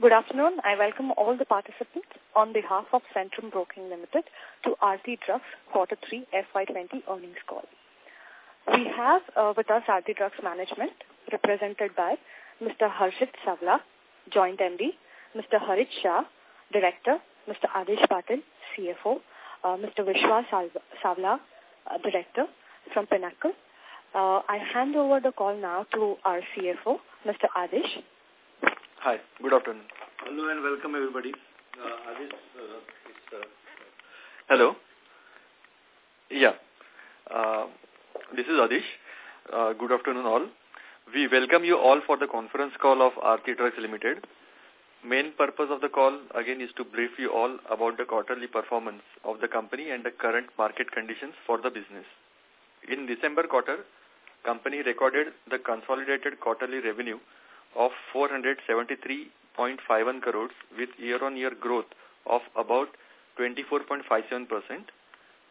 Good afternoon. I welcome all the participants on behalf of Centrum Broking Limited to Aarti Drugs Quarter 3 FY20 earnings call. We have uh, with us Aarti Drugs management represented by Mr. Harshit Savla, Joint MD, Mr. Harit Shah, Director, Mr. Adish Patil, CFO, uh, Mr. Vishwa Savla, uh, Director from Pinnacle. Uh, I hand over the call now to our CFO, Mr. Adish. Hi, good afternoon. Hello and welcome everybody. Uh, Adish, uh, uh, Hello. Yeah. Uh, this is Adish. Uh, good afternoon all. We welcome you all for the conference call of Aarti Drugs Limited. Main purpose of the call again is to brief you all about the quarterly performance of the company and the current market conditions for the business. In December quarter, company recorded the consolidated quarterly revenue of 473.51 crores with year-on-year -year growth of about 24.57%.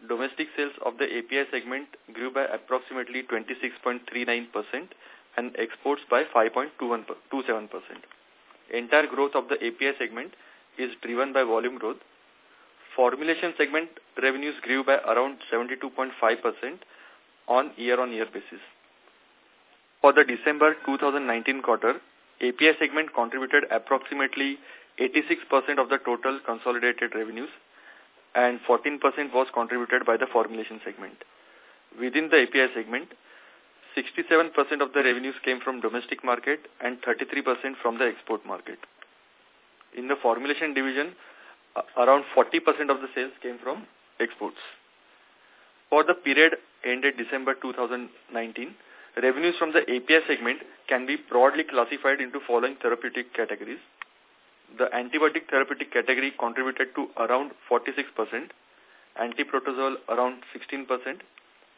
Domestic sales of the API segment grew by approximately 26.39% and exports by 5.27%. Entire growth of the API segment is driven by volume growth. Formulation segment revenues grew by around 72.5% on year-on-year -year basis. For the December 2019 quarter, API segment contributed approximately 86% of the total consolidated revenues and 14% was contributed by the formulation segment. Within the API segment, 67% of the revenues came from domestic market and 33% from the export market. In the formulation division, around 40% of the sales came from exports. For the period ended December 2019, revenues from the API segment can be broadly classified into following therapeutic categories. The antibiotic therapeutic category contributed to around 46%, antiprotozoal around 16%,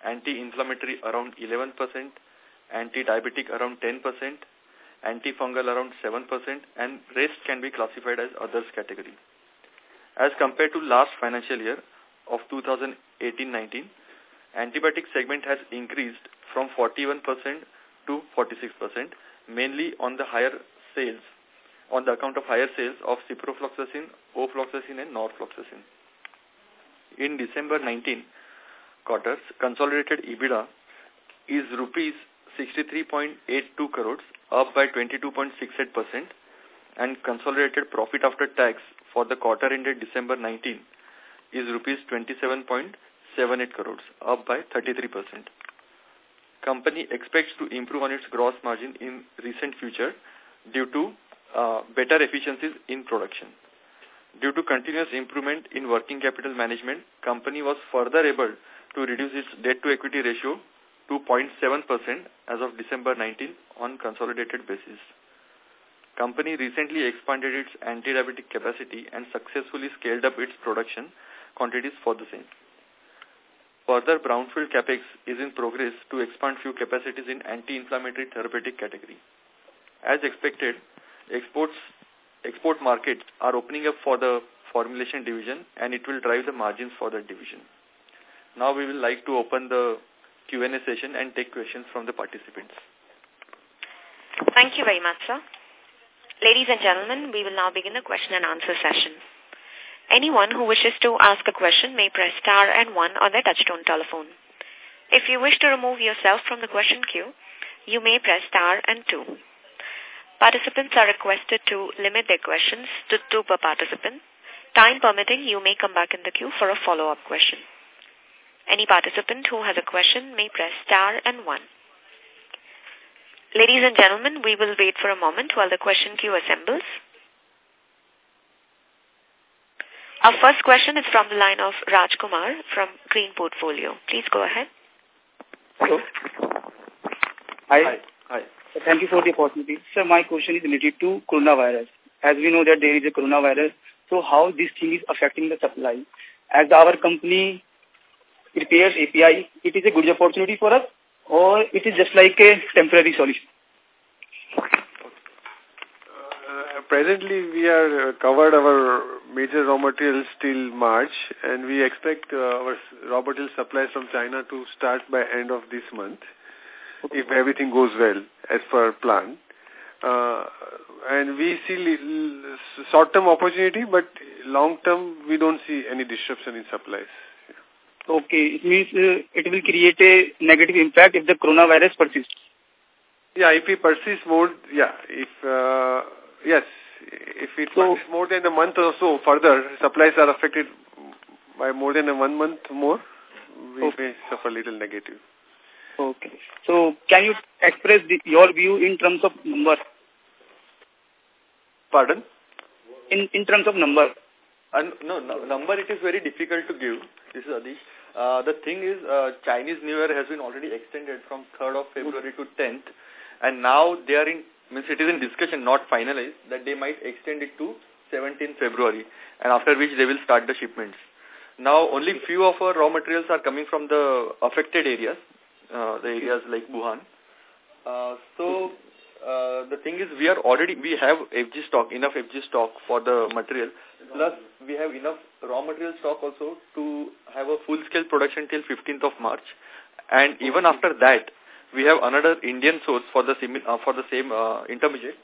anti-inflammatory around 11%, anti-diabetic around 10%, antifungal around 7%, and rest can be classified as others category. As compared to last financial year of 2018-19, antibiotic segment has increased from 41% to 46%, mainly on the higher sales, on the account of higher sales of ciprofloxacin, ofloxacin, and norfloxacin. In December 19 quarters, consolidated EBITDA is rupees 63.82 crores, up by 22.68%, and consolidated profit after tax for the quarter ended December 19 is rupees 27.78 crores, up by 33%. Company expects to improve on its gross margin in recent future due to uh, better efficiencies in production. Due to continuous improvement in working capital management, company was further able to reduce its debt-to-equity ratio to 0.7% as of December 19 on consolidated basis. Company recently expanded its anti-diabetic capacity and successfully scaled up its production quantities for the same. Further, brownfield capex is in progress to expand few capacities in anti-inflammatory therapeutic category. As expected, exports export markets are opening up for the formulation division and it will drive the margins for the division. Now we will like to open the Q&A session and take questions from the participants. Thank you very much, sir. Ladies and gentlemen, we will now begin the question and answer session. Anyone who wishes to ask a question may press star and one on their touchtone telephone. If you wish to remove yourself from the question queue, you may press star and two. Participants are requested to limit their questions to two per participant. Time permitting, you may come back in the queue for a follow-up question. Any participant who has a question may press star and one. Ladies and gentlemen, we will wait for a moment while the question queue assembles. Our first question is from the line of Raj Kumar from Green Portfolio. Please go ahead. Hello. Hi. Hi. Hi. Thank you for the opportunity. Sir, my question is related to coronavirus. As we know that there is a coronavirus, so how this thing is affecting the supply? As our company prepares API, it is a good opportunity for us or it is just like a temporary solution? Uh, presently, we are uh, covered our major raw materials till March and we expect uh, our raw material supplies from China to start by end of this month okay. if everything goes well as per plan. Uh, and we see short-term opportunity, but long-term we don't see any disruption in supplies. Okay, it means uh, it will create a negative impact if the coronavirus persists. Yeah, if it persists more, yeah, if, uh, yes, if it so, more than a month or so further, supplies are affected by more than a one month more, we okay. may suffer a little negative. Okay. So, can you express the, your view in terms of number? Pardon? In in terms of number. Uh, no, no, number it is very difficult to give. This is Adish. Uh, the thing is, uh, Chinese New Year has been already extended from 3rd of February to 10th, and now they are in, means it is in discussion, not finalized, that they might extend it to 17 February, and after which they will start the shipments. Now, only few of our raw materials are coming from the affected areas, uh, the areas like Wuhan. Uh, so, uh, the thing is we are already, we have FG stock, enough FG stock for the material. Plus, we have enough raw material stock also to have a full-scale production till 15th of March. And even after that, we have another Indian source for the same, uh, for the same uh, intermediate.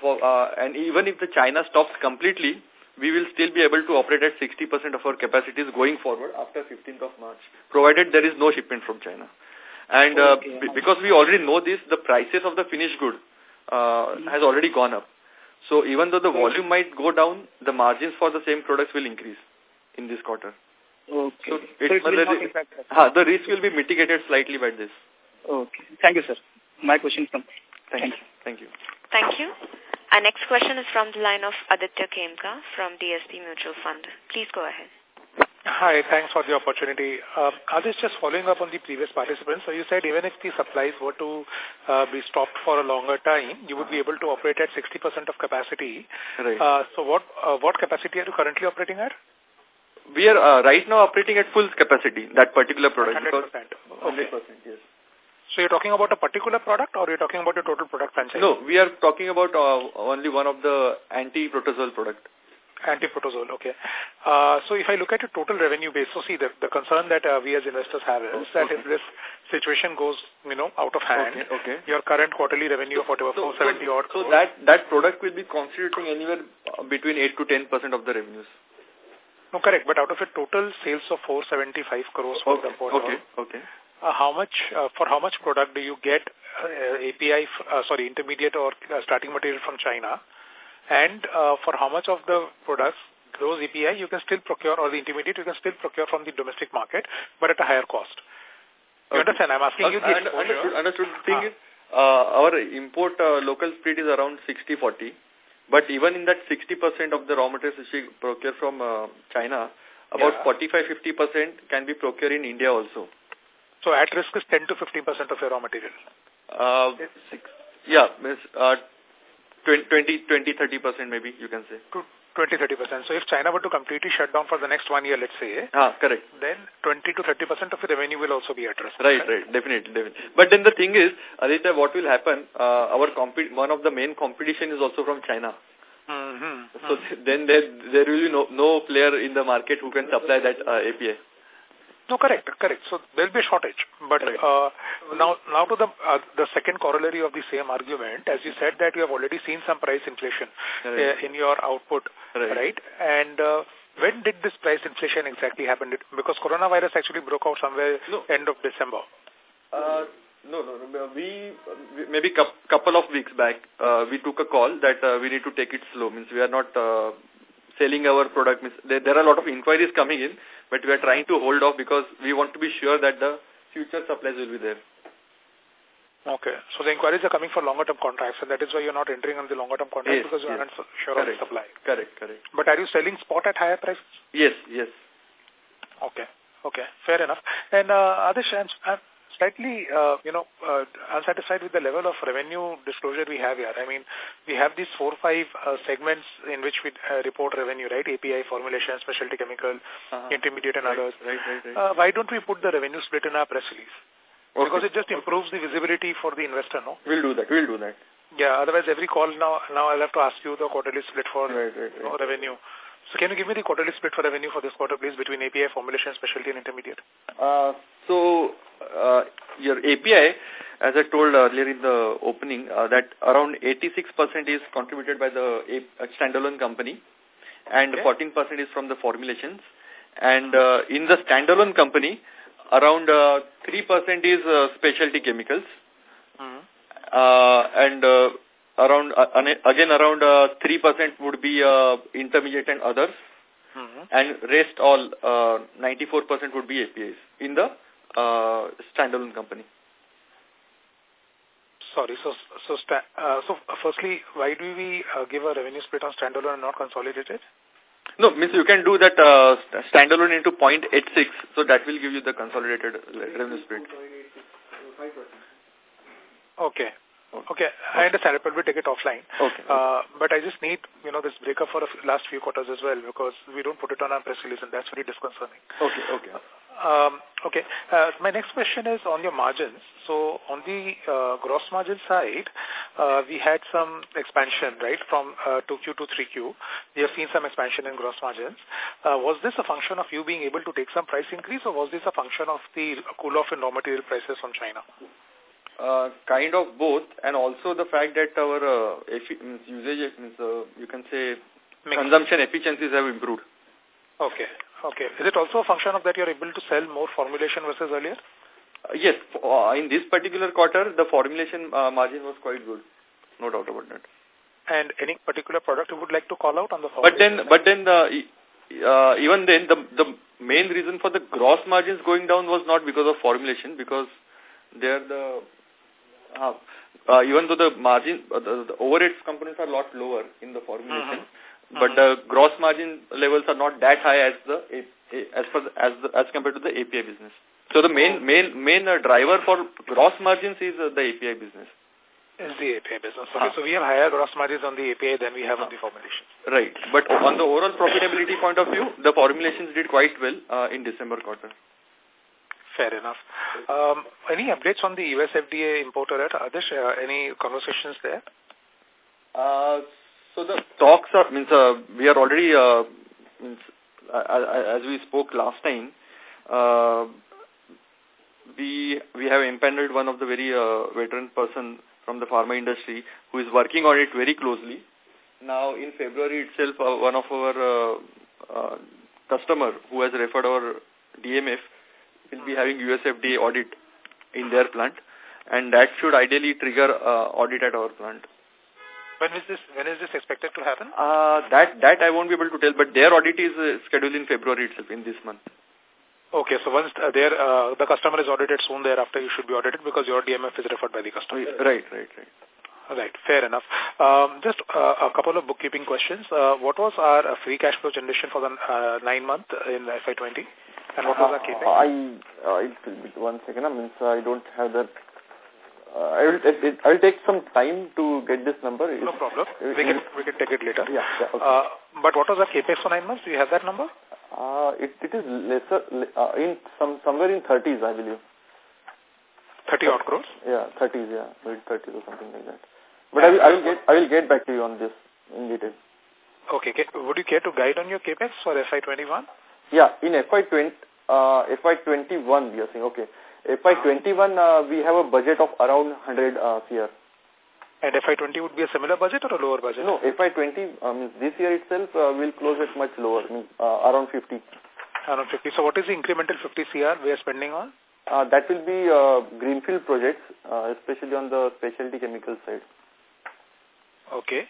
For, uh, and even if the China stops completely, we will still be able to operate at 60% of our capacities going forward after 15th of March, provided there is no shipment from China. And uh, okay. because we already know this, the prices of the finished good uh, has already gone up. So even though the volume might go down, the margins for the same products will increase in this quarter. Okay. So, so it will not the risk will be mitigated slightly by this. Okay. Thank you, sir. My question from. Thank, Thank you. Thank you. Thank you. Our next question is from the line of Aditya Khemka from DSP Mutual Fund. Please go ahead. Hi, thanks for the opportunity. Uh, I was just following up on the previous participants. So you said even if the supplies were to uh, be stopped for a longer time, you would be able to operate at 60% of capacity. Right. Uh, so what uh, what capacity are you currently operating at? We are uh, right now operating at full capacity, that particular product. 100%. Okay. 100%, yes. So you're talking about a particular product or you're talking about a total product franchise? No, we are talking about uh, only one of the anti-protozoal product. Anti-protozoal, okay. Uh, so if I look at a total revenue base, so see, the, the concern that uh, we as investors have is that okay. if this situation goes, you know, out of hand, okay, okay. your current quarterly revenue so, of whatever, so, 470 so, odd So that, that product will be constituting anywhere between 8 to 10% of the revenues. No, correct. But out of a total sales of 475 crores for okay, the quarter, okay, okay. Uh, how much, uh, for how much product do you get uh, API, uh, sorry, intermediate or uh, starting material from China? And uh, for how much of the products, those API you can still procure, or the intermediate you can still procure from the domestic market, but at a higher cost. You okay. understand? I'm asking you the exposure. Understood. understood. The thing ah. is, uh, our import uh, local split is around 60-40. But even in that 60% of the raw materials which we procure from uh, China, about 45-50% can be procured in India also. So at risk is 10 to 15% of your raw material? Uh, yeah, uh, 20, 20, 30% maybe you can say. 20, 30%. So if China were to completely shut down for the next one year, let's say, ah, correct. then 20 to 30% of the revenue will also be at risk. Right, right, right, definitely, definitely. But then the thing is, Aditya, what will happen, uh, our one of the main competition is also from China. Mm -hmm. So then there, there will be no, no player in the market who can supply that uh, API. No, correct, correct. So there will be a shortage. But uh, now, now to the uh, the second corollary of the same argument, as you said that you have already seen some price inflation right. uh, in your output, right? right? And uh, when did this price inflation exactly happen? Because coronavirus actually broke out somewhere no. end of December. Uh, no, no, no. We, maybe couple of weeks back, uh, we took a call that uh, we need to take it slow. Means we are not uh, selling our product. Means there, there are a lot of inquiries coming in, but we are trying to hold off because we want to be sure that the future supplies will be there. Okay. So the inquiries are coming for longer-term contracts, and that is why you're not entering on the longer-term contracts yes, because you yes. aren't sure correct. of the supply. Correct, correct. But are you selling spot at higher prices? Yes, yes. Okay, okay. Fair enough. And uh, Adish, I'm, slightly, uh, you know, uh, unsatisfied with the level of revenue disclosure we have here. I mean, we have these four, or five uh, segments in which we uh, report revenue, right? API, formulation, specialty chemical, -huh. intermediate and right, others. Right, right, right. Uh, why don't we put the revenue split in our press release? Okay. Because it just improves the visibility for the investor, no? We'll do that, we'll do that. Yeah, otherwise every call now, now I'll have to ask you the quarterly split for right, right, right. revenue. So can you give me the quarterly split for revenue for this quarter, please, between API, formulation, specialty, and intermediate? Uh, so, uh, your API, as I told earlier in the opening, uh, that around 86% is contributed by the A standalone company and 14% is from the formulations. And uh, in the standalone company, around 3% uh, is uh, specialty chemicals. Mm -hmm. uh, and uh, around uh, again around 3% uh, would be uh, intermediate and others. Mm -hmm. And rest all 94% would be APIs in the standalone company. Sorry, so so so firstly, why do we give a revenue split on standalone and not consolidated? No, means you can do that uh, standalone into 0.86, so that will give you the consolidated revenue split. Okay. Okay, I understand. But we'll take it offline. Okay. Uh, but I just need, you know, this breakup for the last few quarters as well because we don't put it on our press release and that's very disconcerting. Okay, okay. Um, okay. Uh, my next question is on your margins. So on the uh, gross margin side, uh, we had some expansion, right, from uh, 2Q to 3Q. We have seen some expansion in gross margins. Uh, was this a function of you being able to take some price increase or was this a function of the cool-off in raw material prices from China? Uh, kind of both, and also the fact that our uh, usage, means, uh, you can say, Mix. consumption efficiencies have improved. Okay. Okay. Is it also a function of that you're able to sell more formulation versus earlier? Uh, yes. Uh, in this particular quarter, the formulation uh, margin was quite good. No doubt about that. And any particular product you would like to call out on the But then, but then the, uh, even then, the, the main reason for the gross margins going down was not because of formulation, because there the, uh, uh, even though the margin, uh, the, the overheads components are a lot lower in the formulation, mm -hmm but the gross margin levels are not that high as the as per as the, as compared to the API business. So the main main main uh, driver for gross margins is uh, the API business. Is the API business. Okay, ah. so we have higher gross margins on the API than we have ah. on the formulations. Right, but on the overall profitability point of view, the formulations did quite well uh, in December quarter. Fair enough. Um, any updates on the US FDA importer at Adish? Uh, any conversations there? Uh, so the talks are, means, uh, we are already, uh, means, uh, as we spoke last time, uh, we we have empaneled one of the very uh, veteran person from the pharma industry who is working on it very closely. Now, in February itself, uh, one of our uh, uh, customer who has referred our DMF will be having USFDA audit in their plant, and that should ideally trigger uh, audit at our plant. When is this when is this expected to happen? Uh, that that I won't be able to tell, but their audit is uh, scheduled in February itself, in this month. Okay, so once uh, their, uh, the customer is audited soon thereafter, you should be audited because your DMF is referred by the customer. Right, right, right. Right, fair enough. Um, just uh, a couple of bookkeeping questions. Uh, what was our uh, free cash flow generation for the uh, nine month in FY20? And what was our CAPEX? Uh, I, uh, one second, I mean, I don't have that uh, I will it, it, I will take some time to get this number. No problem. It, we can we can take it later. Yeah. yeah okay. uh, but what was the capex for nine months? Do you have that number? Uh, it it is lesser uh, in some somewhere in thirties, I believe. Thirty odd crores. Yeah, thirties. Yeah, mid thirties or something like that. But I will I will get I will get back to you on this in detail. Okay. Would you care to guide on your capex for FY21? Yeah, in FY20 uh, FY21 we are saying okay. FY21, uh, we have a budget of around 100 uh, CR. And FY20 would be a similar budget or a lower budget? No, FY20, um, this year itself uh, will close at much lower, uh, around 50. Around 50. So what is the incremental 50 CR we are spending on? Uh, that will be uh, greenfield projects, uh, especially on the specialty chemical side. Okay.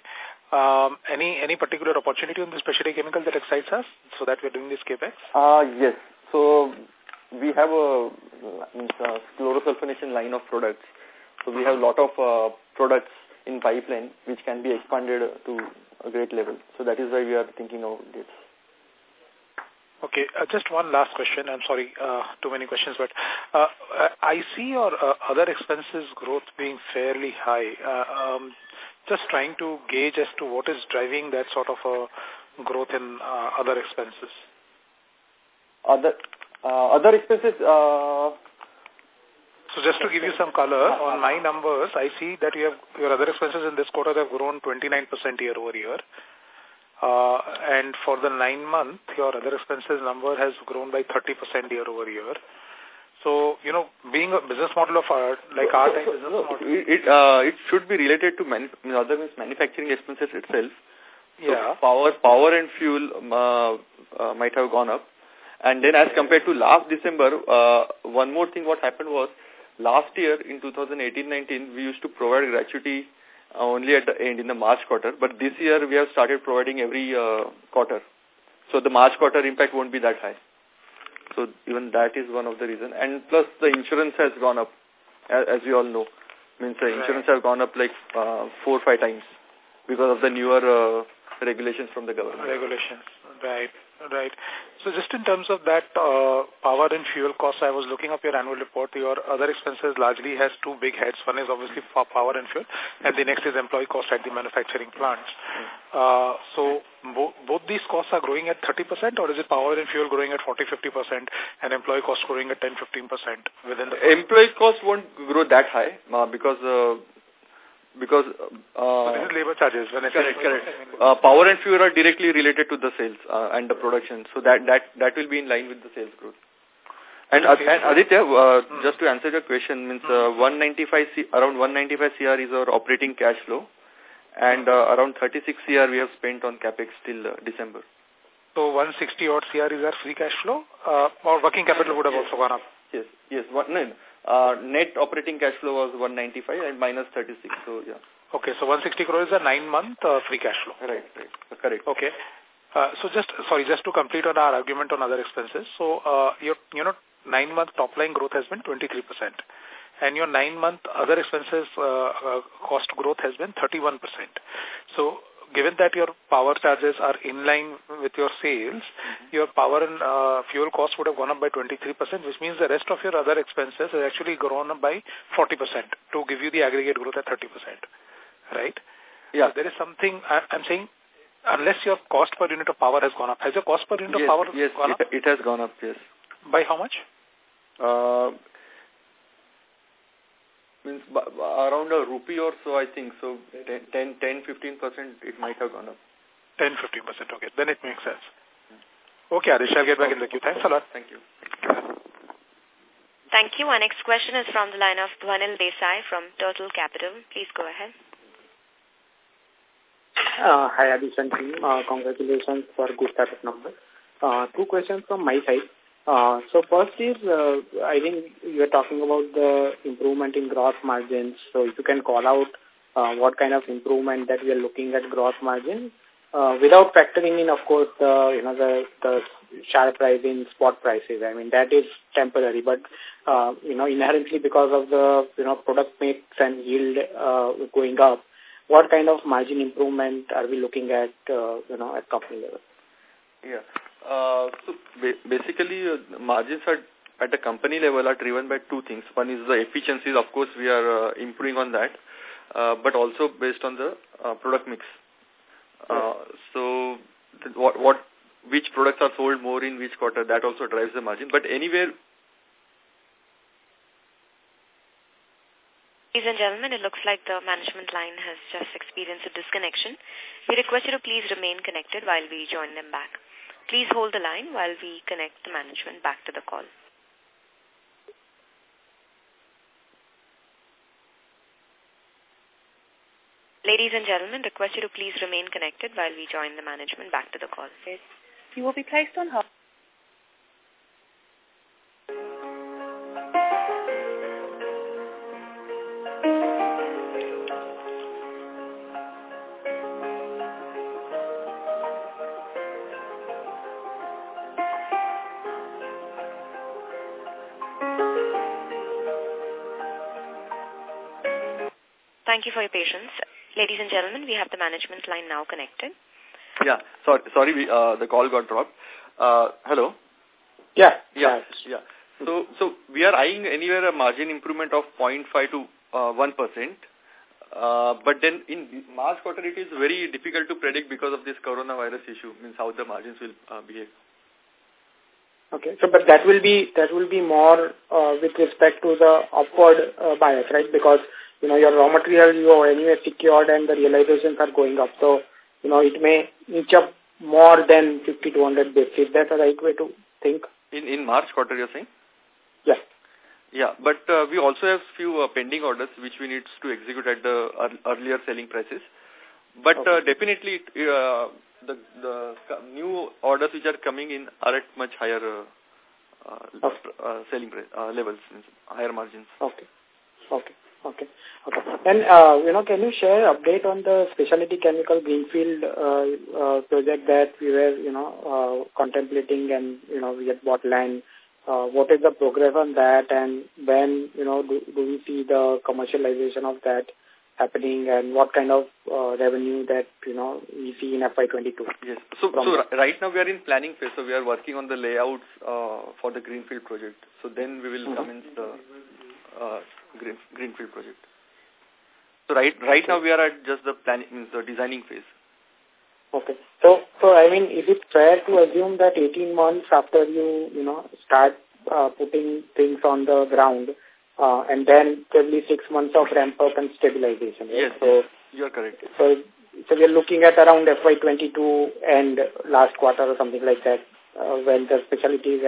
Um, any any particular opportunity on the specialty chemical that excites us so that we're doing this capex? Uh, yes. So we have a, a chlorosulfonation line of products. So we have a lot of uh, products in pipeline which can be expanded to a great level. So that is why we are thinking of this. Okay, uh, just one last question. I'm sorry, uh, too many questions, but uh, I see your uh, other expenses growth being fairly high. Uh, um, just trying to gauge as to what is driving that sort of a growth in uh, other expenses. Other uh, other expenses... Uh, so just to give you some color, on my numbers, I see that you have your other expenses in this quarter have grown 29% year over year. Uh, and for the nine month, your other expenses number has grown by 30% year over year. So, you know, being a business model of our, like our type business model. It, uh, it should be related to manu other means manufacturing expenses itself. So yeah. power, power and fuel uh, uh, might have gone up. And then as compared to last December, uh, one more thing what happened was last year in 2018-19, we used to provide gratuity only at the end in the March quarter. But this year we have started providing every uh, quarter. So the March quarter impact won't be that high. So even that is one of the reasons. And plus the insurance has gone up, as, as we all know. Means the insurance right. has gone up like uh, four or five times because of the newer uh, regulations from the government. Regulations, right. Right. So just in terms of that uh, power and fuel costs, I was looking up your annual report. Your other expenses largely has two big heads. One is obviously for power and fuel, and the next is employee cost at the manufacturing plants. Uh, so bo both these costs are growing at 30%, or is it power and fuel growing at 40-50% and employee cost growing at 10-15% within the... Employee cost won't grow that high uh, because uh, because uh, this is labor charges. When correct, correct. Uh, power and fuel are directly related to the sales uh, and the production, so that that that will be in line with the sales growth. And, uh, and Aditya, uh, hmm. just to answer your question, means uh, 195 C, around 195 CR is our operating cash flow, and uh, around 36 CR we have spent on capex till uh, December. So 160 odd CR is our free cash flow, uh, or working capital would have also gone up. Yes, yes. One, no, uh, net operating cash flow was 195 and minus 36. So, yeah. Okay, so 160 crores is a nine-month uh, free cash flow. Right, right. Correct. Okay. Uh, so just, sorry, just to complete on our argument on other expenses. So, uh, your, you know, nine-month top-line growth has been 23%. And your nine-month other expenses uh, uh, cost growth has been 31%. So, given that your power charges are in line with your sales, mm -hmm. your power and uh, fuel costs would have gone up by 23%, which means the rest of your other expenses has actually grown up by 40% to give you the aggregate growth at 30%, right? Yeah. So there is something, I, I'm saying, unless your cost per unit of power has gone up. Has your cost per unit yes, of power yes, gone it, up? it has gone up, yes. By how much? Uh, means around a rupee or so, I think. So 10, 10, 15 percent, it might have gone up. 10, 15 percent. Okay, then it makes sense. Okay, Adish, I'll get back in the queue. Thanks a lot. Thank you. Thank you. Our next question is from the line of Dhwanil Desai from Turtle Capital. Please go ahead. Uh, hi, Adish and team. Uh, congratulations for good set of numbers. Uh, two questions from my side. Uh, so first is, uh, I think you are talking about the improvement in gross margins. So if you can call out uh, what kind of improvement that we are looking at gross margin, uh, without factoring in, of course, the you know the the sharp rise in spot prices. I mean that is temporary, but uh, you know inherently because of the you know product mix and yield uh, going up, what kind of margin improvement are we looking at uh, you know at company level? Yeah. Uh, so ba basically, uh, margins are at the company level are driven by two things. One is the efficiencies. Of course, we are uh, improving on that, uh, but also based on the uh, product mix. Uh, so, what what which products are sold more in which quarter that also drives the margin. But anywhere. Ladies and gentlemen, it looks like the management line has just experienced a disconnection. We request you to please remain connected while we join them back. Please hold the line while we connect the management back to the call. Ladies and gentlemen, request you to please remain connected while we join the management back to the call. You will be placed on hold. You for your patience. Ladies and gentlemen, we have the management line now connected. Yeah, sorry, sorry we, uh, the call got dropped. Uh, hello? Yeah. Yeah, yeah. So, so we are eyeing anywhere a margin improvement of 0.5 to uh, 1%. Uh, but then in March quarter, it is very difficult to predict because of this coronavirus issue, means how the margins will uh, behave. Okay, so but that will be that will be more uh, with respect to the upward uh, bias, right? Because you know, your raw material you are anyway secured and the realizations are going up. So you know, it may inch up more than 50 to 100 basis. Is that the right way to think? In in March quarter, you're saying? Yeah. Yeah, but uh, we also have few uh, pending orders which we need to execute at the earlier selling prices. But uh, okay. uh, definitely, uh, the the new orders which are coming in are at much higher uh, uh, okay. uh, selling price, uh, levels, higher margins. Okay. Okay. Okay. Okay. And, uh, you know, can you share update on the specialty chemical greenfield uh, uh, project that we were, you know, uh, contemplating and, you know, we had bought land. Uh, what is the progress on that and when, you know, do, do we see the commercialization of that happening and what kind of uh, revenue that, you know, we see in FY22? Yes. So, so right now we are in planning phase. So we are working on the layouts uh, for the greenfield project. So then we will mm -hmm. commence the uh, green, greenfield project. So right right now we are at just the planning, the designing phase. Okay. So, so I mean, is it fair to assume that 18 months after you, you know, start uh, putting things on the ground, uh, and then probably six months of ramp up and stabilization? Right? Yes, so, you are correct. So, so we are looking at around FY22 and last quarter or something like that, uh, when the specialty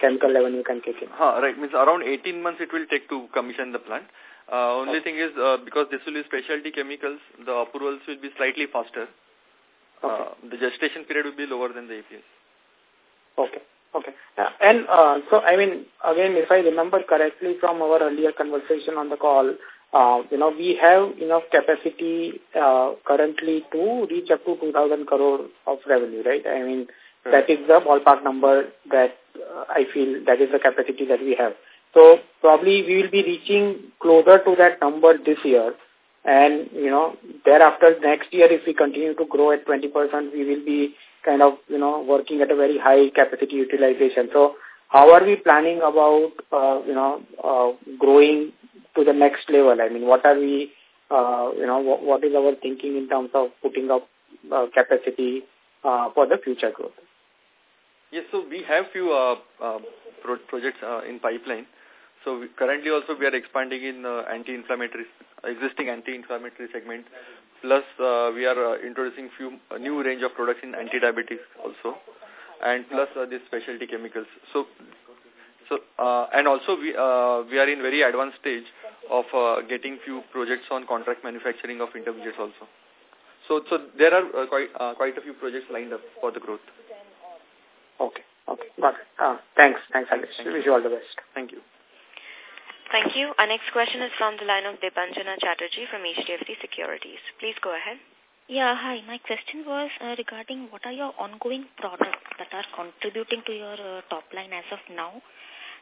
chemical revenue can kick in. Huh, right, means around 18 months it will take to commission the plant. Uh, only okay. thing is, uh, because this will be specialty chemicals, the approvals will be slightly faster. Okay. Uh, the gestation period will be lower than the APIs. Okay. Okay. Uh, and uh, so, I mean, again, if I remember correctly from our earlier conversation on the call, uh, you know, we have enough capacity uh, currently to reach up to 2,000 crore of revenue, right? I mean, that is the ballpark number that uh, I feel that is the capacity that we have. So probably we will be reaching closer to that number this year. And, you know, thereafter next year, if we continue to grow at 20%, we will be kind of, you know, working at a very high capacity utilization. So how are we planning about, uh, you know, uh, growing to the next level? I mean, what are we, uh, you know, what, what is our thinking in terms of putting up uh, capacity uh, for the future growth? Yes, so we have few uh, uh, pro projects uh, in pipeline. So we, currently also we are expanding in uh, anti-inflammatory, existing anti-inflammatory segment. Plus uh, we are uh, introducing few a new range of products in anti-diabetics also. And plus uh, these specialty chemicals. So, so uh, and also we uh, we are in very advanced stage of uh, getting few projects on contract manufacturing of intermediates also. So, so there are uh, quite uh, quite a few projects lined up for the growth. Okay. Okay. Got it. Uh, thanks. Thanks, Alex. Thank Wish you all the best. Thank you. Thank you. Our next question is from the line of Debanjana Chatterjee from HDFC Securities. Please go ahead. Yeah, hi. My question was uh, regarding what are your ongoing products that are contributing to your uh, top line as of now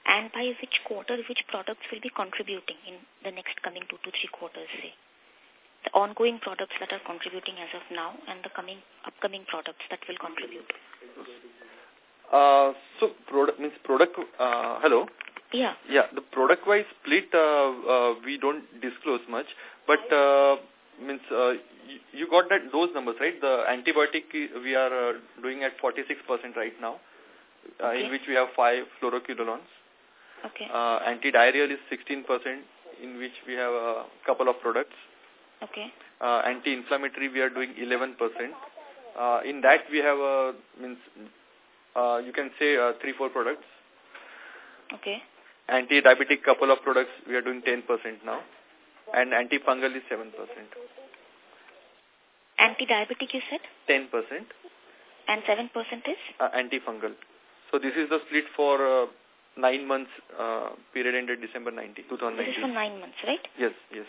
and by which quarter which products will be contributing in the next coming two to three quarters, say? The ongoing products that are contributing as of now and the coming upcoming products that will contribute. Uh, so product means product. Uh, hello. Yeah. Yeah. The product wise split uh, uh, we don't disclose much, but uh, means uh, you, you got that those numbers right. The antibiotic we are uh, doing at 46% right now, uh, okay. in which we have five fluoroquinolones. Okay. Uh, anti-diarrheal is 16%, in which we have a couple of products. Okay. Uh, anti-inflammatory we are doing 11%. Uh, in that we have a means uh, you can say uh, three, four products. Okay. Anti-diabetic couple of products, we are doing 10% now. And anti-fungal is 7%. Anti-diabetic you said? 10%. And 7% is? Uh, anti-fungal. So this is the split for uh, nine months uh, period ended December 90, 2019. This is for nine months, right? Yes, yes.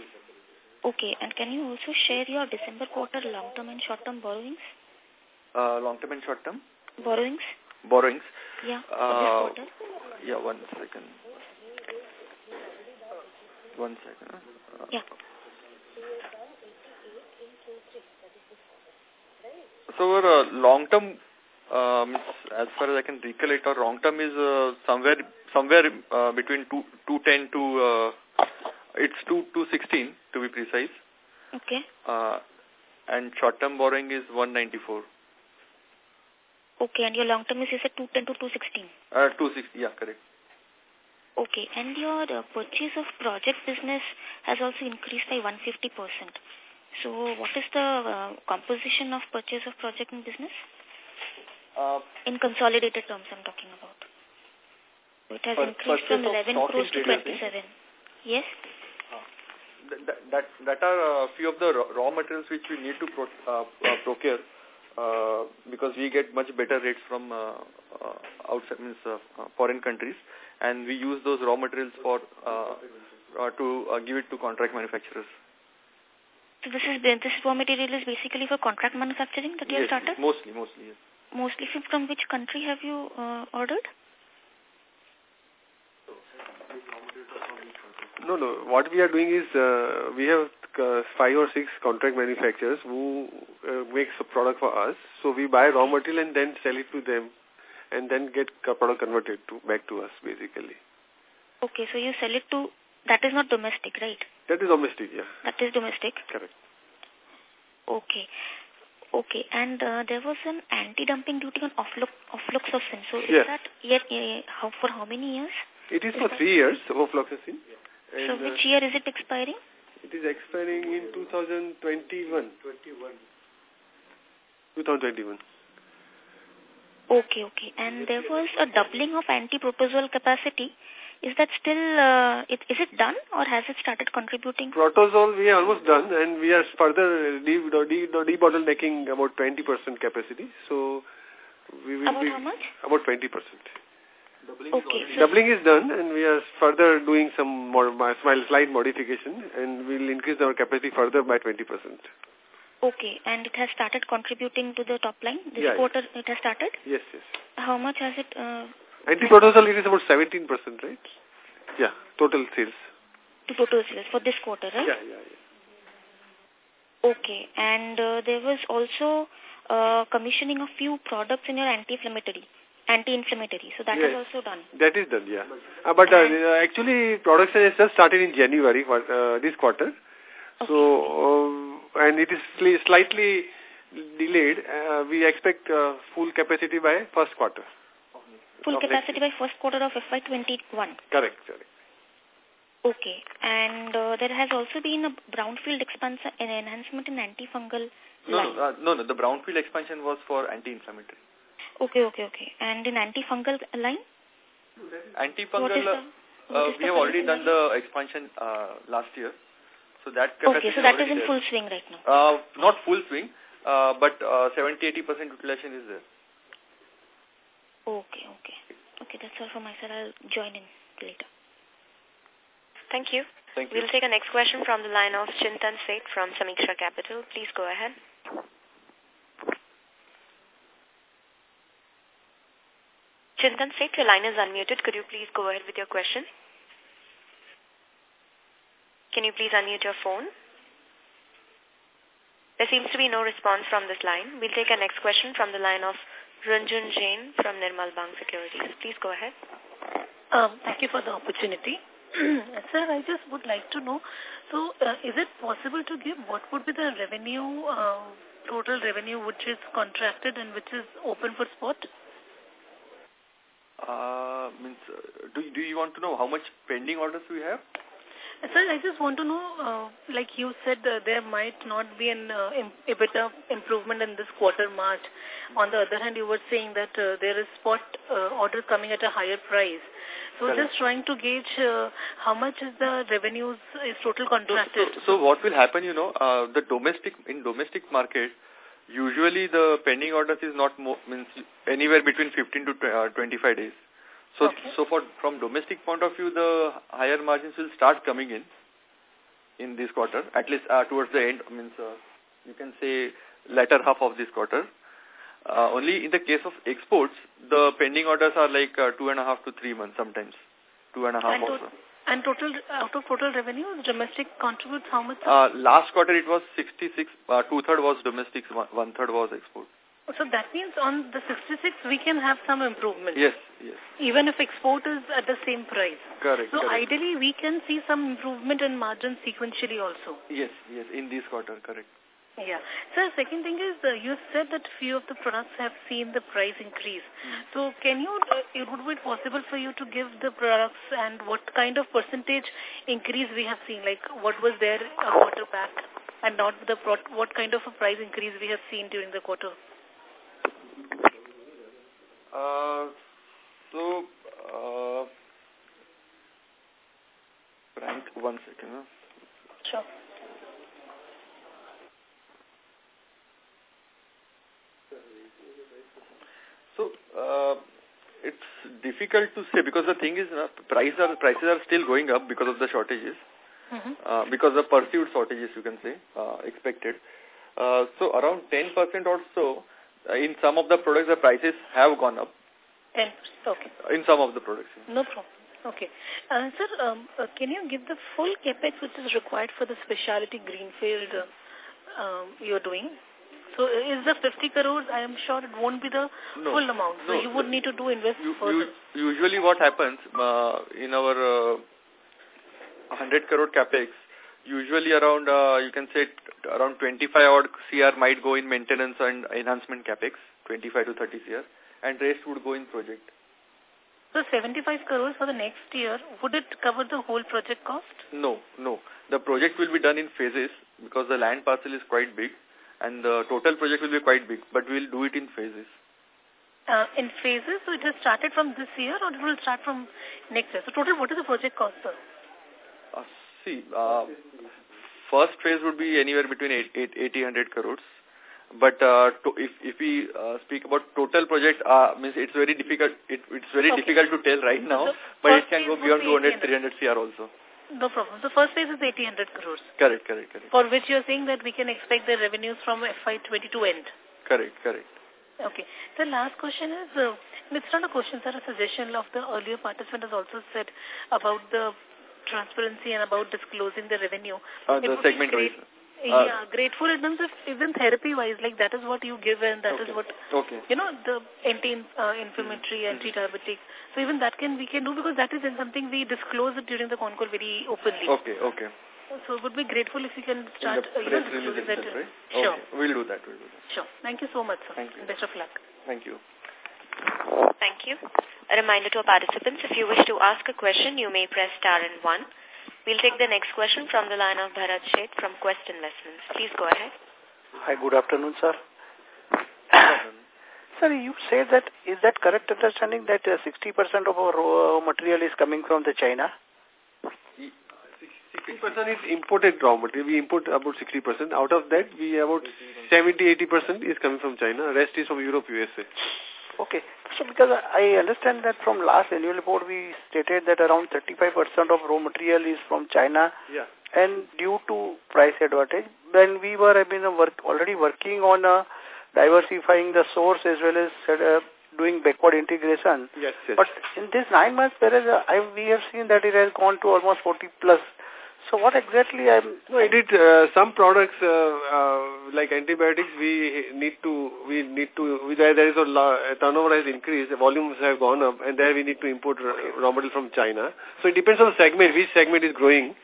Okay, and can you also share your December quarter long-term and short-term borrowings? Uh, long-term and short-term? Borrowings? Borrowings. Yeah, uh, Yeah, one second. One second. Uh, yeah. So our uh, long term, um, as far as I can recollect, our long term is uh, somewhere somewhere uh, between two two ten to uh, it's two two sixteen to be precise. Okay. Uh, and short term borrowing is one ninety four. Okay, and your long term is you said 210 to 216? Uh, 260, yeah, correct. Okay, and your uh, purchase of project business has also increased by 150%. So what is the uh, composition of purchase of project and business? Uh, in consolidated terms, I'm talking about. It has increased from 11 crores to 27. Yes? that, that, that are a few of the raw materials which we need to pro, uh, uh, procure uh, because we get much better rates from uh, uh, outside means uh, uh, foreign countries and we use those raw materials for uh, uh, to uh, give it to contract manufacturers. So this is this raw material is basically for contract manufacturing that you yes, started? mostly, mostly, yes. Mostly from which country have you uh, ordered? No, no. What we are doing is uh, we have uh, five or six contract manufacturers who uh, makes a product for us. So we buy raw material and then sell it to them and then get product converted to back to us basically. Okay, so you sell it to, that is not domestic, right? That is domestic, yeah. That is domestic? Correct. Okay. Okay, and uh, there was an anti-dumping duty on ofloxacin. So is yes. that yet, uh, how, for how many years? It is, is for three years, ofloxacin. And, so which year is it expiring? It is expiring in 2021. 21. 2021. Okay, okay. And there was a doubling of anti-protozoal capacity. Is that still, uh, it, is it done or has it started contributing? Protozol we are almost done and we are further debottlenecking de, de about 20% capacity. So we will about be how much? About 20%. Doubling okay, is Doubling is done and we are further doing some more slight modification and we will increase our capacity further by 20%. Okay, and it has started contributing to the top line? This yeah, quarter yes. it has started? Yes, yes. How much has it... Uh, Anti-protozoal it is about 17%, right? Yeah, total sales. To total sales for this quarter, right? Yeah, yeah, yeah. Okay, and uh, there was also uh, commissioning of few products in your anti-inflammatory anti-inflammatory. So that yes. is also done. That is done, yeah. Uh, but uh, actually, production has just started in January, uh, this quarter. Okay. So, uh, and it is slightly delayed. Uh, we expect uh, full capacity by first quarter. Full capacity by first quarter of FY21. Correct, correct. Okay, and uh, there has also been a brownfield expansion, an enhancement in antifungal no, line. No, uh, no, no, the brownfield expansion was for anti-inflammatory. Okay, okay, okay. And in antifungal line? Antifungal, uh, we have already done the expansion uh, last year. So that Okay, so that is in there. full swing right now. Uh, not full swing, uh, but 70-80% utilization is there. Okay, okay. Okay, that's all from my side. I'll join in later. Thank you. Thank you. We'll take a next question from the line of Chintan Seth from Sameeksha Capital. Please go ahead. Chintan Seth, your line is unmuted. Could you please go ahead with your question? Can you please unmute your phone? There seems to be no response from this line. We'll take our next question from the line of Ranjan Jain from Nirmal Bang Securities. Please go ahead. Um, thank you for the opportunity. Sir, I just would like to know, so uh, is it possible to give what would be the revenue, uh, total revenue which is contracted and which is open for spot? Uh, means, uh, do, do you want to know how much pending orders we have? Sir, I just want to know, uh, like you said, uh, there might not be an uh, EBITDA improvement in this quarter March. On the other hand, you were saying that uh, there is spot uh, orders coming at a higher price. So Correct. just trying to gauge uh, how much is the revenues is total contracted. So, so, so what will happen, you know, uh, the domestic, in domestic market, usually the pending orders is not more, means anywhere between 15 to uh, 25 days. So, okay. so for from domestic point of view, the higher margins will start coming in in this quarter, at least uh, towards the end, means uh, you can say latter half of this quarter. Uh, only in the case of exports, the pending orders are like uh, two and a half to three months sometimes, two and a half and also. And total, out of total revenue, domestic contributes how much? Uh, last quarter it was 66, uh, two-third was domestic, one-third was export. So that means on the 66 we can have some improvement. Yes, yes. Even if export is at the same price. Correct. So correct. ideally we can see some improvement in margin sequentially also. Yes, yes, in this quarter, correct. Yeah. So second thing is, uh, you said that few of the products have seen the price increase. Mm. So can you, uh, it would be possible for you to give the products and what kind of percentage increase we have seen, like what was there a quarter back? and not the pro what kind of a price increase we have seen during the quarter? Uh, so, uh, Frank, one second. Huh? Sure. So, uh, it's difficult to say because the thing is, uh, price are, prices are still going up because of the shortages, mm -hmm. uh, because of perceived shortages, you can say, uh, expected. Uh, so, around 10% or so, uh, in some of the products, the prices have gone up. 10%, okay. In some of the products. No problem. Okay. Uh, sir, um, uh, can you give the full capex which is required for the specialty greenfield uh, um, you're doing? So is the 50 crores, I am sure it won't be the no, full amount. So no, you would need to do invest you, further. You, usually what happens uh, in our uh, 100 crore capex, usually around, uh, you can say around 25 odd CR might go in maintenance and enhancement capex, 25 to 30 CR, and rest would go in project. So 75 crores for the next year, would it cover the whole project cost? No, no. The project will be done in phases because the land parcel is quite big and the total project will be quite big, but we'll do it in phases. Uh, in phases, so it has started from this year or it will start from next year? So total, what is the project cost, sir? Uh, see, uh, first phase would be anywhere between 8, 8, 800 crores. But uh, to, if if we uh, speak about total project, uh, means it's very difficult. It, it's very okay. difficult to tell right now. So but it can go beyond 200, 300 CR also. No problem. The first phase is 800 crores. Correct, correct, correct. For which you're saying that we can expect the revenues from FY22 end. Correct, correct. Okay. The last question is, uh, it's not a question, sir, a suggestion of the earlier participant has also said about the transparency and about disclosing the revenue. Uh, the segment wise. Uh, yeah, grateful in terms of even therapy-wise, like that is what you give and that okay. is what, okay. you know, the anti-inflammatory, uh, anti-diabetic. So even that can we can do because that is something we disclose it during the con call very openly. Okay, okay. So it would be grateful if you can start uh, you know, disclosing that. Right? Sure. Okay. We'll do that. We'll do that. Sure. Thank you so much, sir. Thank you. Best of luck. Thank you. Thank you. A reminder to our participants, if you wish to ask a question, you may press star and one. We'll take the next question from the line of Bharat Sheth from Quest Investments. Please go ahead. Hi, good afternoon, sir. sir, you said that, is that correct understanding that 60% uh, of our raw material is coming from the China? 60% is imported raw material. We import about 60%. Out of that, we about 70-80% is coming from China. Rest is from Europe, USA. Okay. So because I understand that from last annual report we stated that around 35% of raw material is from China. Yeah. And due to price advantage, when we were I mean, work, already working on uh, diversifying the source as well as uh, doing backward integration. Yes, yes. But in this nine months period, uh, I, we have seen that it has gone to almost 40 plus. So what exactly I'm... No, I did uh, some products uh, uh, like antibiotics. We need to we need to we, there is a, a turnover has increased, the volumes have gone up, and there we need to import raw material from China. So it depends on the segment. Which segment is growing?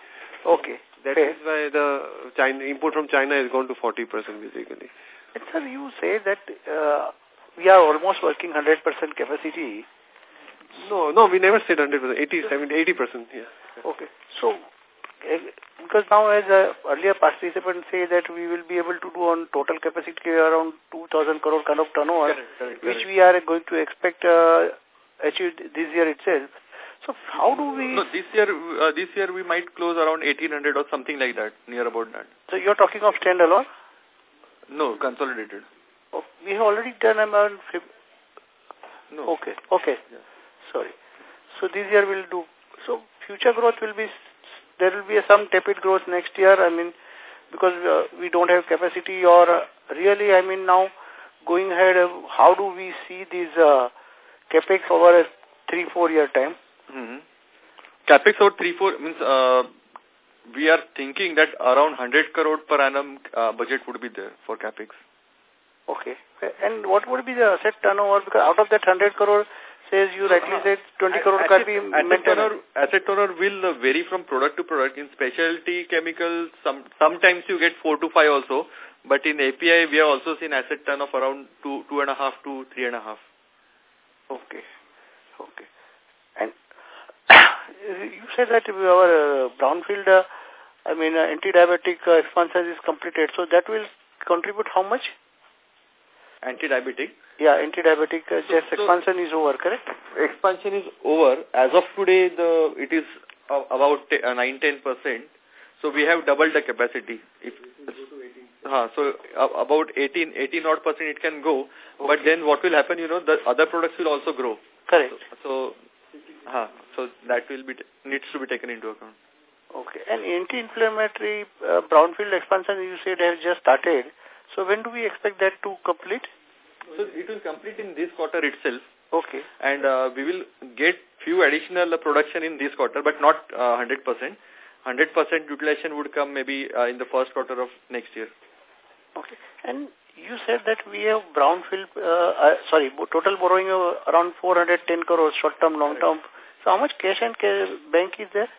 Okay. That Fair. is why the China import from China has gone to 40 percent basically. And sir, you say that uh, we are almost working 100 percent capacity. No, no, we never said 100 percent. 80, 70, 80 percent. Yeah. Okay. So because now as a earlier participant say that we will be able to do on total capacity around 2,000 crore kind of turnover, correct, correct, which correct. we are going to expect uh, achieve this year itself. So how do we... No, this year, uh, this year we might close around 1800 or something like that, near about that. So you're talking of standalone? No, consolidated. Oh, we have already done about... No. Okay, okay. Yeah. Sorry. So this year we'll do... So future growth will be there will be some tepid growth next year, I mean, because uh, we don't have capacity or uh, really, I mean, now going ahead, uh, how do we see these uh, capex over a three, four year time? Mm -hmm. Capex over three, four means uh, we are thinking that around 100 crore per annum uh, budget would be there for capex. Okay. And what would be the asset turnover? Because out of that 100 crore, says you rightly said 20 crore can be asset maintained. asset turnover will uh, vary from product to product. In specialty chemicals, some sometimes you get 4 to 5 also. But in API, we have also seen asset turn of around 2, 2.5 to 3.5. Okay. Okay. And you said that our uh, brownfield uh, I mean, uh, anti-diabetic uh, expansion is completed. So that will contribute how much? Anti-diabetic? Yeah, anti-diabetic uh, so, expansion is over, correct? Expansion is over. As of today, the it is uh, about 9-10%. So we have doubled the capacity. If uh, so uh, about 18, 18 odd percent it can go. Okay. But then what will happen, you know, the other products will also grow. Correct. So, so, uh, so that will be needs to be taken into account. Okay. And anti-inflammatory uh, brownfield expansion you said has just started. So when do we expect that to complete? So it will complete in this quarter itself. Okay. And uh, we will get few additional production in this quarter, but not uh, 100%. 100% utilization would come maybe uh, in the first quarter of next year. Okay. And you said that we have brownfield, uh, uh, sorry, total borrowing of around 410 crores, short-term, long-term. So how much cash and cash bank is there?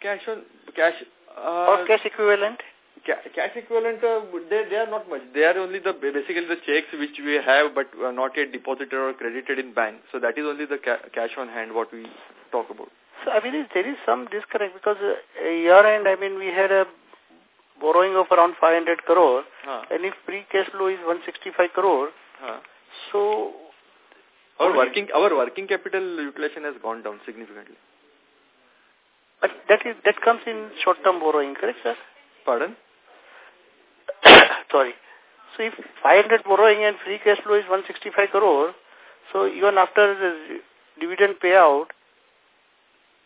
Cash on, cash... Uh, or cash equivalent? Cash equivalent, uh, they, they are not much. They are only the basically the checks which we have but are not yet deposited or credited in bank. So that is only the ca cash on hand what we talk about. So I mean, there is some disconnect because uh, year end, I mean, we had a borrowing of around 500 crore, huh. and if free cash flow is 165 crore, huh. so our working our working capital utilization has gone down significantly. But that is that comes in short term borrowing, correct, sir? Pardon? Sorry. So if 500 borrowing and free cash flow is 165 crore, so even after the dividend payout,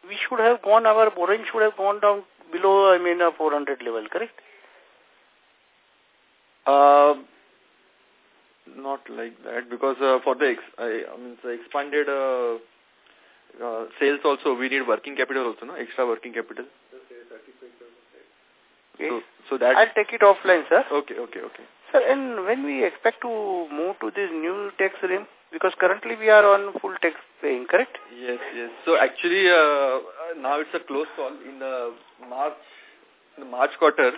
we should have gone, our borrowing should have gone down below, I mean, a 400 level, correct? Uh, not like that, because uh, for the, ex I, I mean, the expanded uh, uh, sales also, we need working capital also, no? Extra working capital. Okay. So, so that... I'll take it offline, sir. Okay, okay, okay. Sir, and when we expect to move to this new tax regime, because currently we are on full tax paying, correct? Yes, yes. So actually, uh, now it's a close call. In the March, in the March quarter,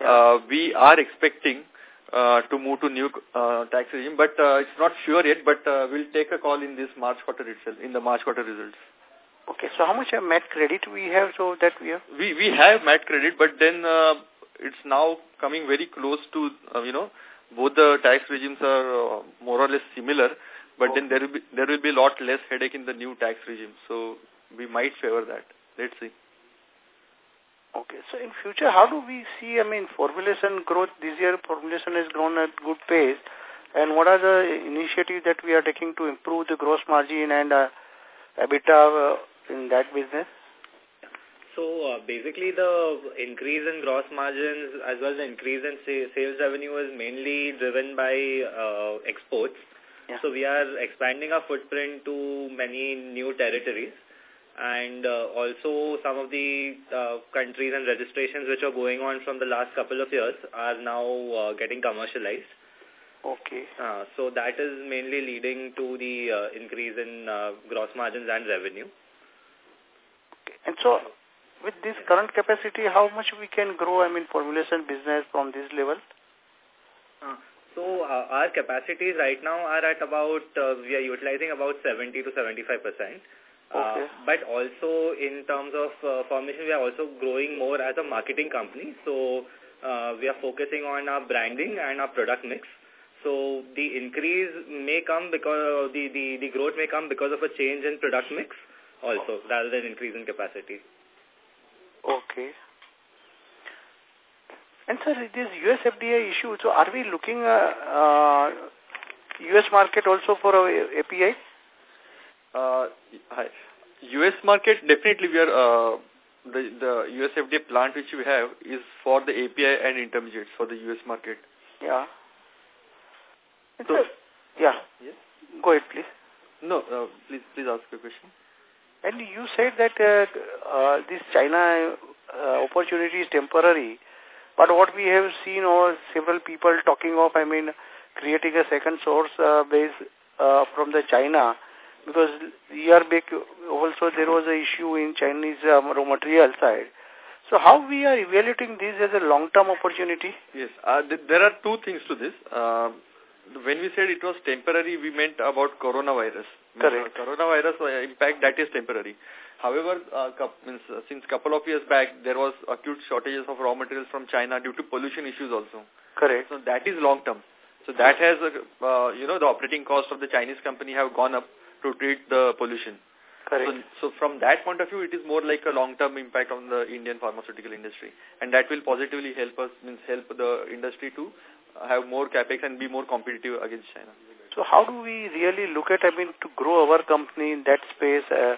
yeah. uh, we are expecting uh, to move to new uh, tax regime, but uh, it's not sure yet. But uh, we'll take a call in this March quarter itself, in the March quarter results. Okay, so how much a MAT credit we have so that we have? We, we have MAT credit, but then uh, it's now coming very close to, uh, you know, both the tax regimes are uh, more or less similar, but okay. then there will be there will be a lot less headache in the new tax regime. So we might favor that. Let's see. Okay, so in future, how do we see, I mean, formulation growth? This year, formulation has grown at good pace. And what are the initiatives that we are taking to improve the gross margin and uh, EBITDA uh, in that business? So uh, basically the increase in gross margins as well as the increase in sales revenue is mainly driven by uh, exports. Yeah. So we are expanding our footprint to many new territories and uh, also some of the uh, countries and registrations which are going on from the last couple of years are now uh, getting commercialized. Okay. Uh, so that is mainly leading to the uh, increase in uh, gross margins and revenue. Okay. And so with this current capacity, how much we can grow, I mean, formulation business from this level? Uh, so uh, our capacities right now are at about, uh, we are utilizing about 70 to 75 percent. Okay. Uh, but also in terms of uh, formulation, we are also growing more as a marketing company. So uh, we are focusing on our branding and our product mix. So the increase may come because the, the, the growth may come because of a change in product mix also rather than increase in capacity. Okay. And sir, this US FDA issue, so are we looking uh, uh, US market also for our API? Uh, hi. US market, definitely we are, uh, the, the US FDA plant which we have is for the API and intermediates for the US market. Yeah. So, yeah. Yes? Go ahead, please. No, uh, please, please ask your question. And you said that uh, uh, this China uh, opportunity is temporary, but what we have seen or several people talking of, I mean, creating a second source uh, base uh, from the China, because year back also there was an issue in Chinese um, raw material side. So how we are evaluating this as a long-term opportunity? Yes, uh, th there are two things to this. Uh, when we said it was temporary, we meant about coronavirus. Correct. Uh, coronavirus uh, impact, that is temporary. However, uh, uh, since couple of years back, there was acute shortages of raw materials from China due to pollution issues also. Correct. So that is long term. So that has, uh, you know, the operating cost of the Chinese company have gone up to treat the pollution. Correct. So, so from that point of view, it is more like a long-term impact on the Indian pharmaceutical industry. And that will positively help us, means help the industry to have more capex and be more competitive against China. So how do we really look at, I mean, to grow our company in that space, uh,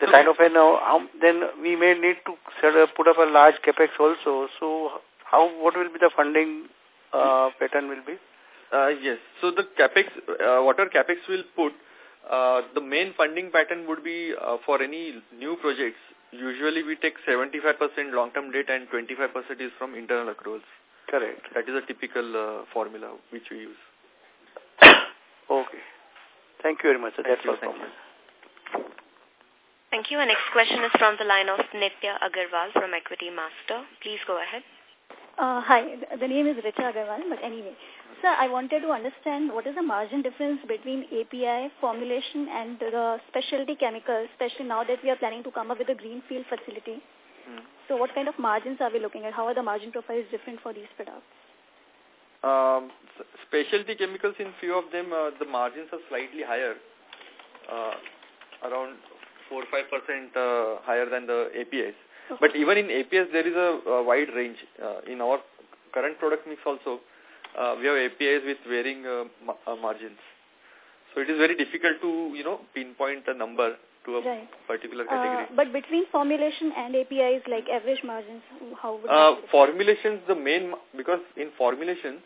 the kind of, you know, how, then we may need to set up, put up a large capex also. So how, what will be the funding uh, pattern will be? Uh, yes. So the capex, uh, whatever capex will put, uh, the main funding pattern would be uh, for any new projects. Usually we take 75% long-term debt and 25% is from internal accruals. Correct. That is a typical uh, formula which we use. okay. Thank you very much. Sir. That's all from me. Thank you. Our next question is from the line of Nitya Agarwal from Equity Master. Please go ahead. Uh, hi, the name is Richa Agarwal, but anyway. Sir, I wanted to understand what is the margin difference between API formulation and the specialty chemicals, especially now that we are planning to come up with a greenfield facility. Hmm. So what kind of margins are we looking at? How are the margin profiles different for these products? Um, specialty chemicals, in few of them, uh, the margins are slightly higher, uh, around 4-5% uh, higher than the APIs. Okay. But even in APIs, there is a, a wide range. Uh, in our current product mix also, uh, we have APIs with varying uh, ma uh, margins. So it is very difficult to, you know, pinpoint a number to a right. particular category. Uh, but between formulation and APIs, like average margins, how would uh, Formulations, the main, because in formulation,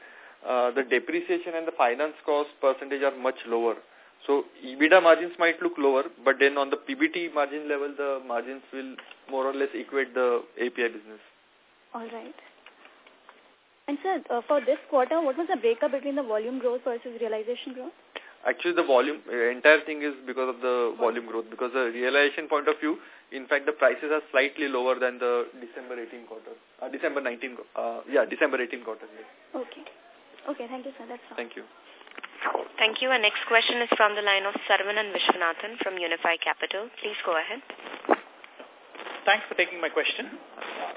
uh, the depreciation and the finance cost percentage are much lower. So EBITDA margins might look lower, but then on the PBT margin level, the margins will more or less equate the API business. All right. And sir, uh, for this quarter, what was the breakup between the volume growth versus realization growth? Actually, the volume, uh, entire thing is because of the volume growth. Because the realization point of view, in fact, the prices are slightly lower than the December 18 quarter. Uh, December 19, uh, yeah, December 18 quarter. Yes. Okay. Okay, thank you, sir. That's all. Thank you. Thank you. Our next question is from the line of Saravanan Vishwanathan from Unifi Capital. Please go ahead. Thanks for taking my question.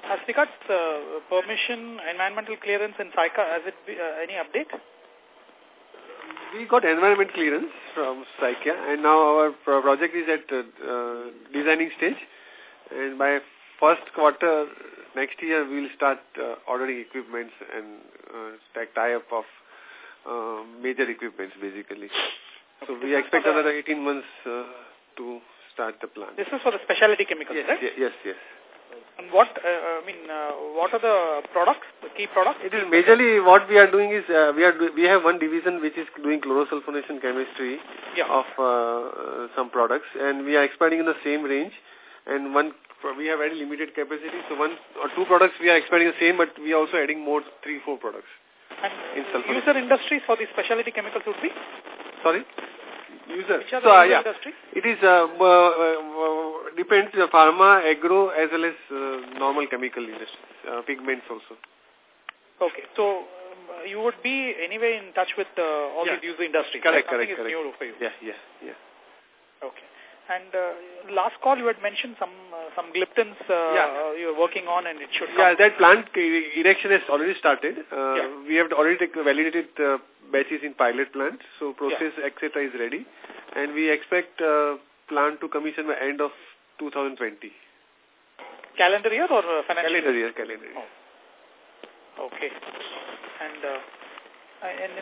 As regards uh, permission, environmental clearance in Sayakha, has it be, uh, any update? We got environment clearance from Sayakha and now our project is at uh, designing stage and by first quarter next year we will start uh, ordering equipments and uh, tie-up of uh, major equipments basically. So we expect another 18 months uh, to start the plant. This is for the specialty chemicals, yes, right? Yes, yes. And what, uh, I mean, uh, what are the products, key products? It is majorly what we are doing is, uh, we are do we have one division which is doing chlorosulfonation chemistry yeah. of uh, some products and we are expanding in the same range and one we have very limited capacity so one or two products we are expanding the same but we are also adding more three, four products. And user industries for the specialty chemicals would be? Sorry? User. Which are so, uh, yeah, industry? It is, uh, uh, depends, uh, pharma, agro, as well as uh, normal chemical industries, uh, pigments also. Okay, so um, you would be anyway in touch with uh, all yeah. these user industries. Correct, right? correct, Nothing correct. is new for you. Yeah, yeah, yeah. Okay. And uh, last call you had mentioned some uh, some gliptins uh, yeah. you're working on and it should Yeah, come. that plant erection has already started. Uh, yeah. We have already validated uh, batches in pilot plant, so process yeah. etc. is ready. And we expect uh, plant to commission by end of 2020. Calendar year or financial Calendar year, calendar year. Oh. Okay. And... Uh, and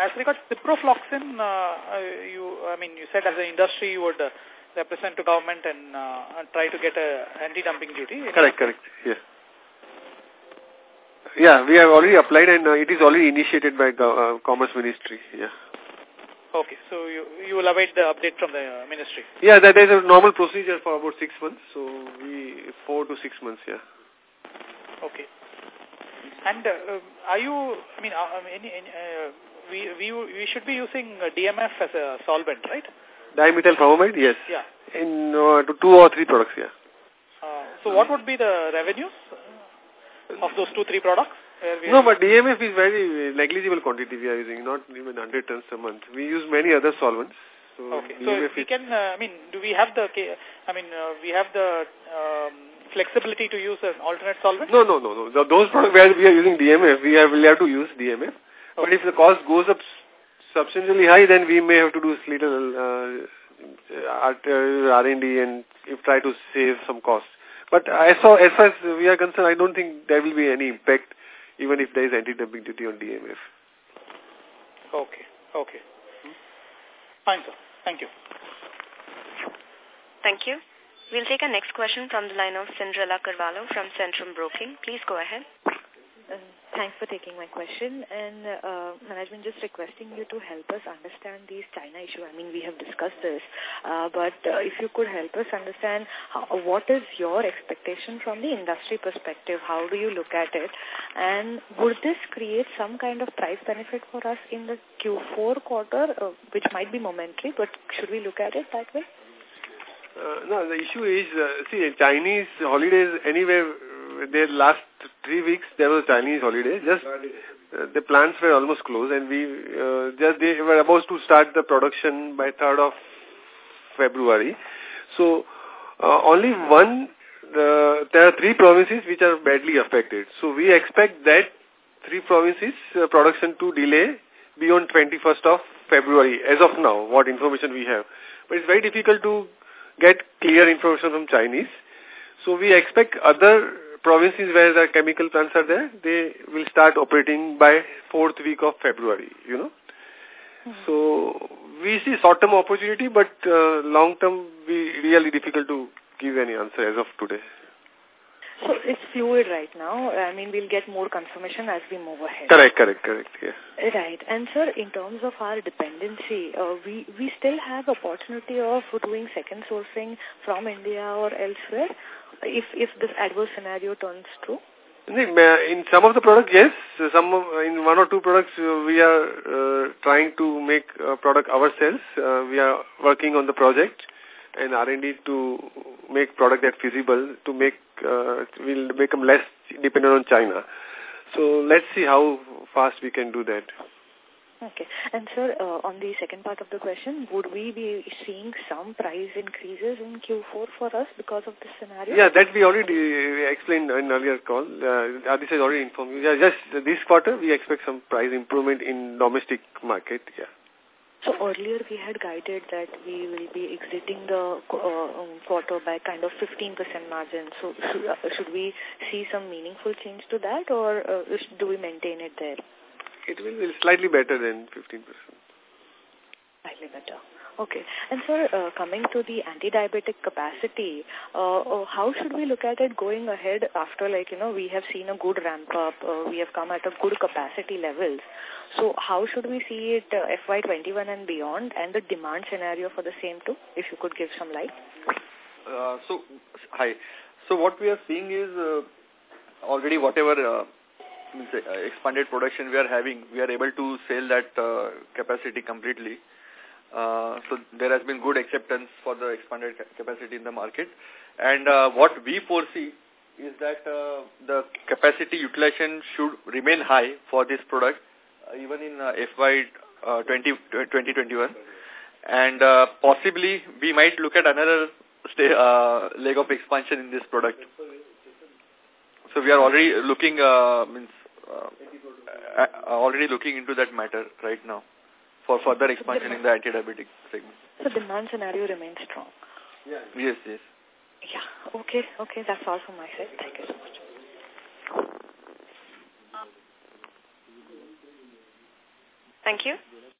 as regards ciprofloxacin, uh, you, I mean, you said as an industry you would uh, represent to government and uh, try to get a anti-dumping duty. Correct, correct. Yeah. Yeah, we have already applied and uh, it is already initiated by uh, Commerce Ministry. Yeah. Okay, so you you will await the update from the ministry. Yeah, that is a normal procedure for about six months. So we four to six months. Yeah. Okay. And uh, are you? I mean, uh, any, any, uh, we we we should be using DMF as a solvent, right? Dimethyl formamide, yes. Yeah. In uh, two or three products, yeah. Uh, so what would be the revenues of those two three products? No, but DMF is very negligible quantity we are using, not even 100 tons a month. We use many other solvents. So okay. So we can, uh, I mean, do we have the, I mean, uh, we have the um, flexibility to use an alternate solvent? No, no, no, no. Those products where we are using DMF, we have, we have to use DMF. Okay. But if the cost goes up substantially high, then we may have to do little uh, R&D and if try to save some cost. But as far, as far as we are concerned, I don't think there will be any impact even if there is anti-dumping duty on DMF. Okay, okay. Fine, sir. Thank you. Thank you. We'll take a next question from the line of Cyndrella Carvalho from Centrum Broking. Please go ahead. Uh, thanks for taking my question. And uh, management just requesting you to help us understand these China issue. I mean, we have discussed this, uh, but uh, if you could help us understand how, what is your expectation from the industry perspective? How do you look at it? And would this create some kind of price benefit for us in the Q4 quarter, uh, which might be momentary, but should we look at it that way? Uh, no, the issue is, uh, see, Chinese holidays anyway, their last three weeks there was Chinese holiday. Just uh, the plants were almost closed, and we uh, just they were about to start the production by third of February. So uh, only one, uh, there are three provinces which are badly affected. So we expect that three provinces uh, production to delay beyond 21st of February as of now, what information we have. But it's very difficult to get clear information from Chinese. So we expect other provinces where the chemical plants are there, they will start operating by fourth week of February, you know. Mm -hmm. So we see short-term opportunity, but uh, long-term we really difficult to give any answer as of today. So it's fluid right now. I mean, we'll get more confirmation as we move ahead. Correct, correct, correct. Yeah. Right. And sir, in terms of our dependency, uh, we we still have opportunity of doing second sourcing from India or elsewhere, if if this adverse scenario turns true. In some of the products, yes. Some of, in one or two products, uh, we are uh, trying to make a product ourselves. Uh, we are working on the project and R&D to make product that feasible to make uh, will become less dependent on China. So let's see how fast we can do that. Okay. And sir, uh, on the second part of the question, would we be seeing some price increases in Q4 for us because of this scenario? Yeah, that we already explained in earlier call. Uh, Adhish has already informed you. Yeah, just this quarter, we expect some price improvement in domestic market. Yeah. So earlier we had guided that we will be exiting the uh, quarter by kind of 15% margin. So should, uh, should we see some meaningful change to that or uh, do we maintain it there? It will be slightly better than 15%. Slightly better. Okay. And sir, uh, coming to the anti-diabetic capacity, uh, uh, how should we look at it going ahead after like, you know, we have seen a good ramp up, uh, we have come at a good capacity levels. So how should we see it uh, FY21 and beyond and the demand scenario for the same too, if you could give some light? Uh, so, hi. So what we are seeing is uh, already whatever uh, uh, expanded production we are having, we are able to sell that uh, capacity completely. Uh, so there has been good acceptance for the expanded capacity in the market. And uh, what we foresee is that uh, the capacity utilization should remain high for this product uh, even in uh, FY uh, 20, 2021. And possibly we might look at another stay, leg of expansion in this product. So we are already looking means already looking into that matter right now for further expansion in the anti-diabetic segment. So demand scenario remains strong. Yeah. Yes, yes. Yeah. Okay. Okay. That's all from my side. Thank you so much. Thank you.